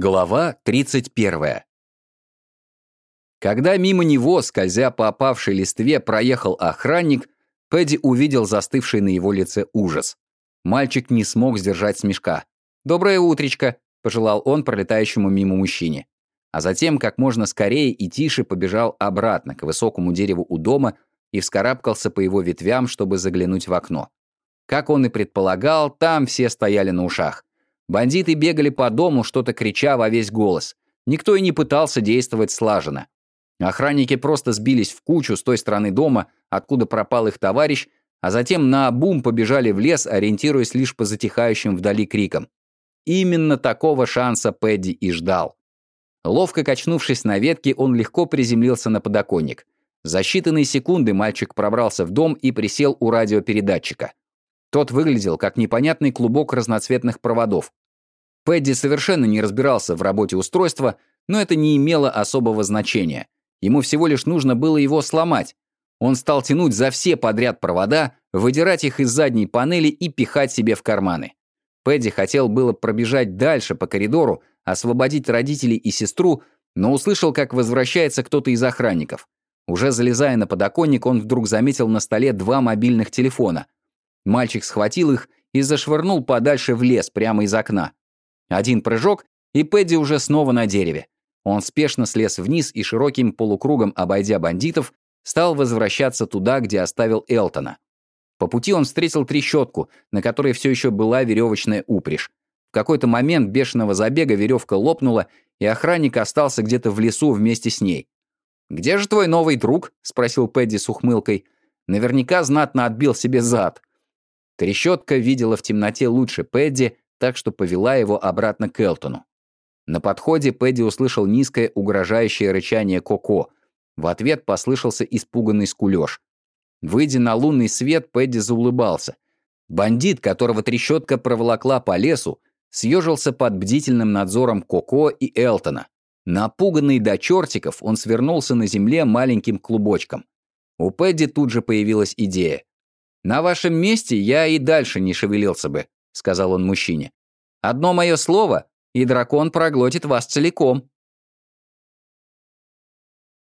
Глава 31. Когда мимо него, скользя по опавшей листве, проехал охранник, Пэдди увидел застывший на его лице ужас. Мальчик не смог сдержать смешка. «Доброе утречко», — пожелал он пролетающему мимо мужчине. А затем, как можно скорее и тише, побежал обратно к высокому дереву у дома и вскарабкался по его ветвям, чтобы заглянуть в окно. Как он и предполагал, там все стояли на ушах. Бандиты бегали по дому, что-то крича во весь голос. Никто и не пытался действовать слаженно. Охранники просто сбились в кучу с той стороны дома, откуда пропал их товарищ, а затем на бум побежали в лес, ориентируясь лишь по затихающим вдали крикам. Именно такого шанса Пэдди и ждал. Ловко качнувшись на ветке, он легко приземлился на подоконник. За считанные секунды мальчик пробрался в дом и присел у радиопередатчика. Тот выглядел как непонятный клубок разноцветных проводов. Пэдди совершенно не разбирался в работе устройства, но это не имело особого значения. Ему всего лишь нужно было его сломать. Он стал тянуть за все подряд провода, выдирать их из задней панели и пихать себе в карманы. Пэдди хотел было пробежать дальше по коридору, освободить родителей и сестру, но услышал, как возвращается кто-то из охранников. Уже залезая на подоконник, он вдруг заметил на столе два мобильных телефона — Мальчик схватил их и зашвырнул подальше в лес, прямо из окна. Один прыжок, и Пэдди уже снова на дереве. Он спешно слез вниз и широким полукругом, обойдя бандитов, стал возвращаться туда, где оставил Элтона. По пути он встретил трещотку, на которой все еще была веревочная упряжь. В какой-то момент бешеного забега веревка лопнула, и охранник остался где-то в лесу вместе с ней. «Где же твой новый друг?» — спросил Пэдди с ухмылкой. Наверняка знатно отбил себе зад. Трещотка видела в темноте лучше Пэдди, так что повела его обратно к Элтону. На подходе Пэдди услышал низкое угрожающее рычание Коко. В ответ послышался испуганный скулёж. Выйдя на лунный свет, Пэдди заулыбался. Бандит, которого трещотка проволокла по лесу, съежился под бдительным надзором Коко и Элтона. Напуганный до чертиков, он свернулся на земле маленьким клубочком. У Пэдди тут же появилась идея. «На вашем месте я и дальше не шевелился бы», — сказал он мужчине. «Одно мое слово, и дракон проглотит вас целиком».